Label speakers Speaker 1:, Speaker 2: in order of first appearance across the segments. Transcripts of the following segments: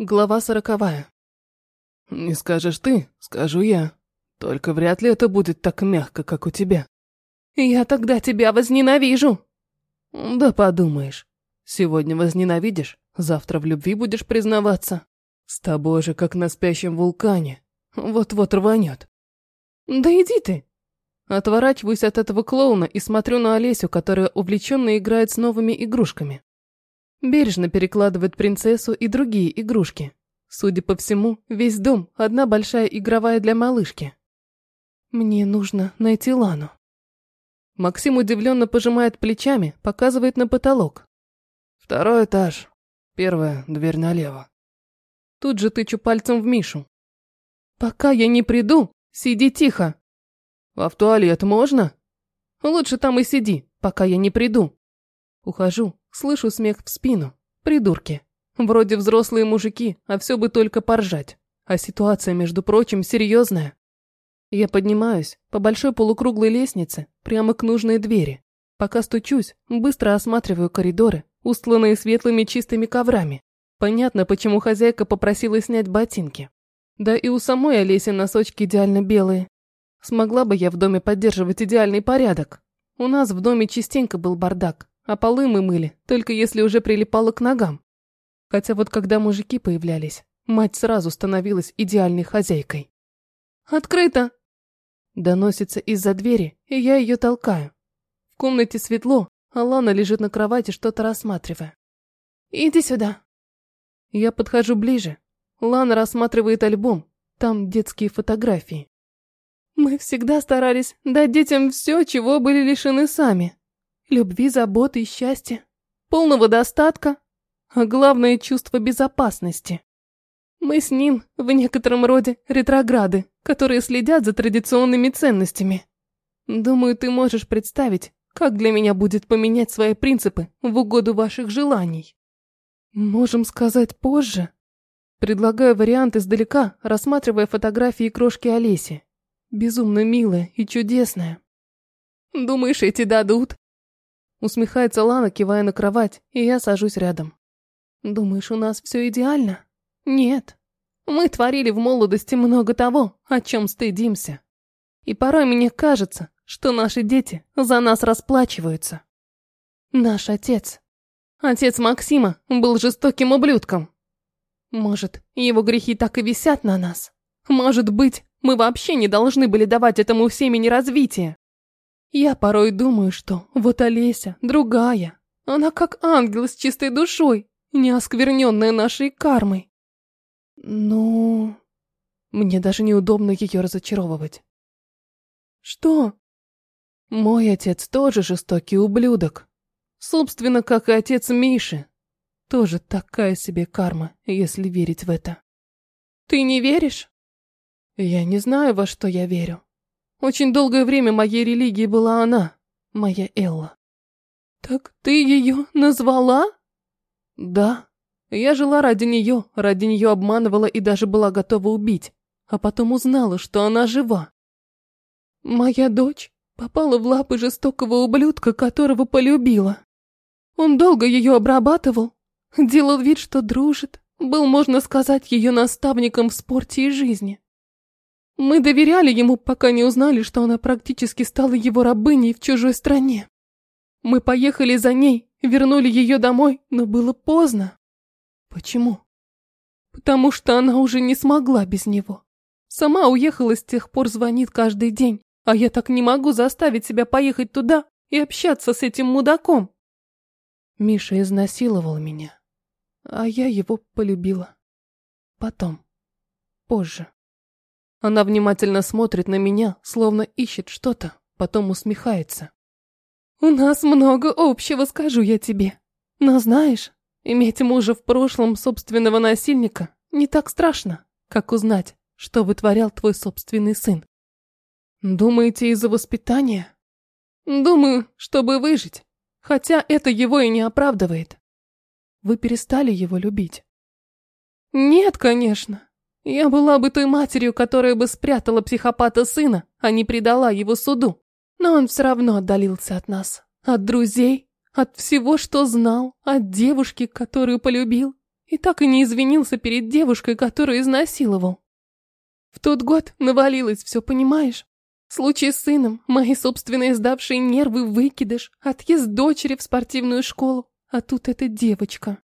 Speaker 1: Глава сороковая. Не скажешь ты, скажу я. Только вряд ли это будет так мягко, как у тебя.
Speaker 2: Я тогда тебя возненавижу.
Speaker 1: Да подумаешь. Сегодня возненавидишь, завтра в любви будешь признаваться. С тобой же, как на спящем вулкане. Вот-вот рванет.
Speaker 2: Да иди ты.
Speaker 1: Отворачиваюсь от этого клоуна и смотрю на Олесю, которая увлеченно играет с новыми игрушками. Бережно перекладывает принцессу и другие игрушки. Судя по всему, весь дом – одна большая игровая для малышки. Мне нужно найти Лану. Максим удивленно пожимает плечами, показывает на потолок. Второй этаж. Первая дверь налево. Тут же тычу пальцем в Мишу. Пока я не приду, сиди тихо. А в туалет можно? Лучше там и сиди, пока я не приду. Ухожу, слышу смех в спину. Придурки. Вроде взрослые мужики, а все бы только поржать. А ситуация, между прочим, серьезная. Я поднимаюсь по большой полукруглой лестнице прямо к нужной двери. Пока стучусь, быстро осматриваю коридоры, устланные светлыми чистыми коврами. Понятно, почему хозяйка попросила снять ботинки. Да и у самой Олеси носочки идеально белые. Смогла бы я в доме поддерживать идеальный порядок. У нас в доме частенько был бардак, а полы мы мыли, только если уже прилипало к ногам. Хотя вот когда мужики появлялись, мать сразу становилась идеальной хозяйкой. «Открыто!» Доносится из-за двери, и я ее толкаю. В комнате светло, а Лана лежит на кровати, что-то рассматривая.
Speaker 2: «Иди сюда!»
Speaker 1: Я подхожу ближе. Лана рассматривает альбом, там детские фотографии.
Speaker 2: Мы всегда старались дать детям все, чего были лишены сами. Любви, заботы и счастья. Полного достатка, а главное чувство безопасности. Мы с ним в некотором роде ретрограды, которые следят за традиционными ценностями. Думаю, ты можешь представить, как для меня будет поменять свои принципы в угоду ваших желаний.
Speaker 1: Можем сказать позже. Предлагаю вариант издалека, рассматривая фотографии крошки Олеси. Безумно милая и чудесная.
Speaker 2: Думаешь, эти дадут?
Speaker 1: Усмехается Лана, кивая на кровать, и я сажусь рядом.
Speaker 2: Думаешь, у нас все идеально? Нет. Мы творили в молодости много того, о чем стыдимся. И порой мне кажется, что наши дети за нас расплачиваются. Наш отец, отец Максима, был жестоким ублюдком. Может, его грехи так и висят на нас? Может быть, мы вообще не должны были давать этому семени развития? Я порой думаю, что вот Олеся другая. Она как ангел с чистой душой, не оскверненная нашей кармой.
Speaker 1: Ну, мне даже неудобно ее разочаровывать.
Speaker 2: Что?
Speaker 1: Мой отец тоже жестокий ублюдок. Собственно, как и отец Миши. Тоже такая себе карма, если верить в это.
Speaker 2: Ты не веришь?
Speaker 1: Я не знаю, во что я верю. Очень долгое время моей религией была она, моя Элла.
Speaker 2: Так ты ее назвала?
Speaker 1: Да. Я жила ради нее, ради нее обманывала и даже была готова убить, а потом узнала, что она жива.
Speaker 2: Моя дочь попала в лапы жестокого ублюдка, которого полюбила. Он долго ее обрабатывал, делал вид, что дружит, был, можно сказать, ее наставником в спорте и жизни. Мы доверяли ему, пока не узнали, что она практически стала его рабыней в чужой стране. Мы поехали за ней, вернули ее домой, но было поздно.
Speaker 1: Почему?
Speaker 2: Потому что она уже не смогла без него. Сама уехала, с тех пор звонит каждый день, а я так не могу заставить себя поехать туда и общаться с этим мудаком.
Speaker 1: Миша изнасиловал меня, а я его полюбила. Потом, позже. Она внимательно смотрит на меня, словно ищет что-то, потом усмехается.
Speaker 2: «У нас много общего, скажу я тебе. Но знаешь, иметь мужа в прошлом собственного насильника не так страшно, как узнать, что вытворял твой собственный сын.
Speaker 1: Думаете, из-за воспитания?
Speaker 2: Думаю, чтобы выжить, хотя это его и не оправдывает.
Speaker 1: Вы перестали его любить?
Speaker 2: Нет, конечно. Я была бы той матерью, которая бы спрятала психопата сына, а не предала его суду. Но он все равно отдалился от нас, от друзей, от всего, что знал, от девушки, которую полюбил. и так и не извинился перед девушкой, которую изнасиловал. В тот год навалилось все, понимаешь? Случай с сыном, мои собственные сдавшие нервы, выкидыш, отъезд дочери в спортивную школу, а тут эта девочка.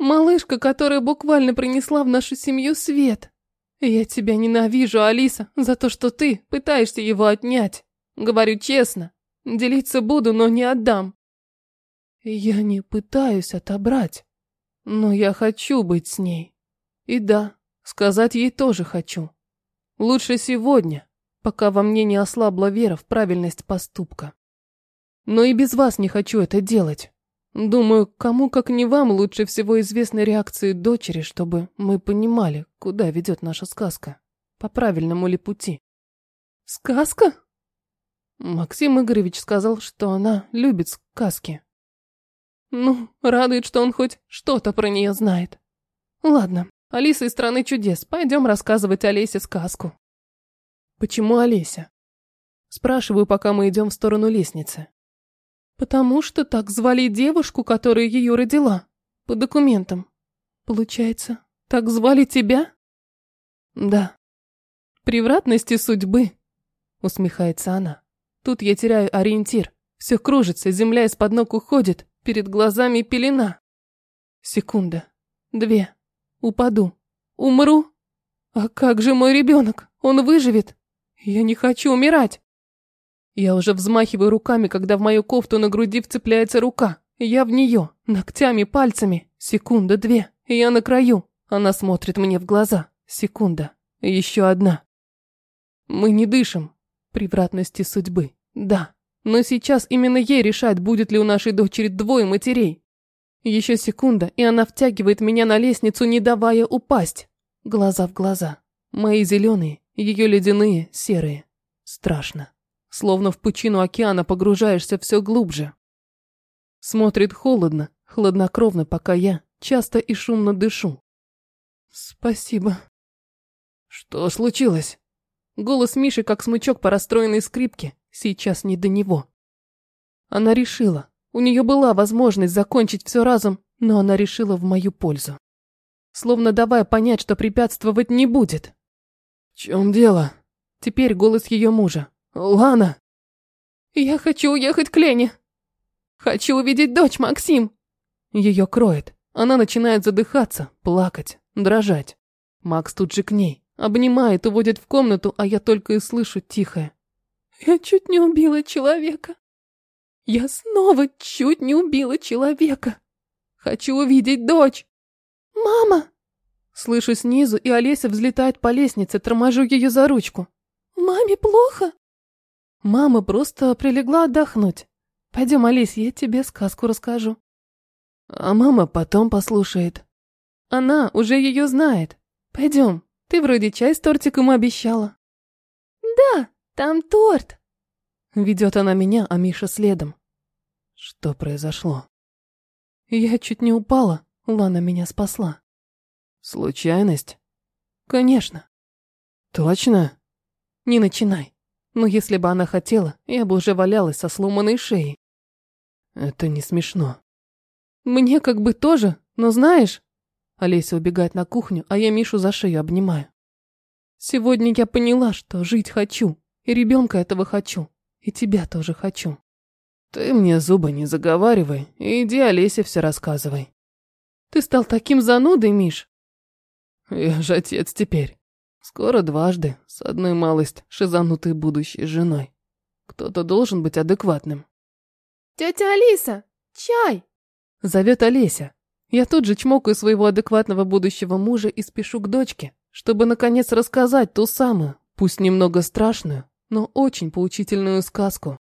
Speaker 2: Малышка, которая буквально принесла в нашу семью свет. Я тебя ненавижу, Алиса, за то, что ты пытаешься его отнять. Говорю честно, делиться буду, но не отдам. Я не пытаюсь отобрать, но я хочу быть с ней. И да, сказать ей тоже хочу. Лучше сегодня, пока во мне не ослабла вера в правильность поступка. Но и без вас не хочу это делать. Думаю, кому как не вам лучше всего известны реакции дочери, чтобы мы понимали, куда ведет наша сказка, по правильному ли пути. Сказка? Максим Игоревич сказал, что она любит сказки. Ну, радует, что он хоть что-то про нее знает. Ладно, Алиса из страны чудес, пойдем рассказывать Олесе сказку. Почему Олеся? Спрашиваю, пока мы идем в сторону лестницы. Потому что так звали девушку, которая ее родила. По документам. Получается, так звали тебя? Да. Превратности судьбы, усмехается она. Тут я теряю ориентир. Все кружится, земля из-под ног уходит, перед глазами пелена. Секунда. Две. Упаду. Умру. А как же мой ребенок? Он выживет? Я не хочу умирать. Я уже взмахиваю руками, когда в мою кофту на груди вцепляется рука. Я в нее, ногтями, пальцами. Секунда, две. Я на краю. Она смотрит мне в глаза. Секунда. Еще одна. Мы не дышим. Превратности судьбы. Да. Но сейчас именно ей решать, будет ли у нашей дочери двое матерей. Еще секунда, и она втягивает меня на лестницу, не давая упасть. Глаза в глаза. Мои зеленые, ее ледяные, серые. Страшно. Словно в пучину океана погружаешься все глубже. Смотрит холодно, хладнокровно, пока я часто и шумно дышу. Спасибо. Что случилось? Голос Миши, как смычок по расстроенной скрипке, сейчас не до него. Она решила. У нее была возможность закончить все разом, но она решила в мою пользу. Словно давая понять, что препятствовать не будет. В чем дело? Теперь голос ее мужа. Лана! Я хочу уехать к Лене. Хочу увидеть дочь, Максим. Ее кроет. Она начинает задыхаться, плакать, дрожать. Макс тут же к ней. Обнимает, уводит в комнату, а я только и слышу тихое. Я чуть не убила человека. Я снова чуть не убила человека. Хочу увидеть дочь. Мама! Слышу снизу, и Олеся взлетает по лестнице, торможу ее за ручку. Маме плохо? Мама просто прилегла отдохнуть. Пойдем, Алис, я тебе сказку расскажу. А мама потом послушает. Она уже ее знает. Пойдем, ты вроде чай с тортиком обещала. Да, там торт. Ведет она меня, а Миша следом. Что произошло? Я чуть не упала, Лана меня спасла. Случайность? Конечно. Точно? Не начинай. Но если бы она хотела, я бы уже валялась со сломанной шеей. Это не смешно. Мне как бы тоже, но знаешь... Олеся убегает на кухню, а я Мишу за шею обнимаю. Сегодня я поняла, что жить хочу, и ребенка этого хочу, и тебя тоже хочу. Ты мне зубы не заговаривай, и иди Олесе все рассказывай. Ты стал таким занудой, Миш. Я же отец теперь. Скоро дважды, с одной малость шизанутой будущей женой. Кто-то должен быть адекватным.
Speaker 3: «Тетя Алиса, чай!»
Speaker 2: Зовет Олеся. Я тут же чмокаю своего адекватного будущего мужа и спешу к дочке, чтобы наконец рассказать ту самую, пусть немного страшную, но очень поучительную сказку.